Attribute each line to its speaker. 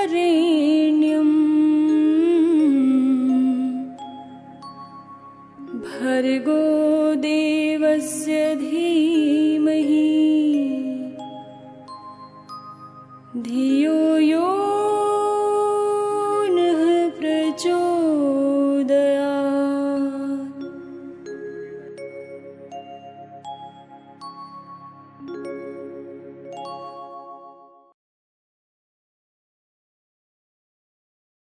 Speaker 1: तत्सवितुर्वरेण्यम् भर्गो देवस्य धीमहि धियो यो नः प्रचो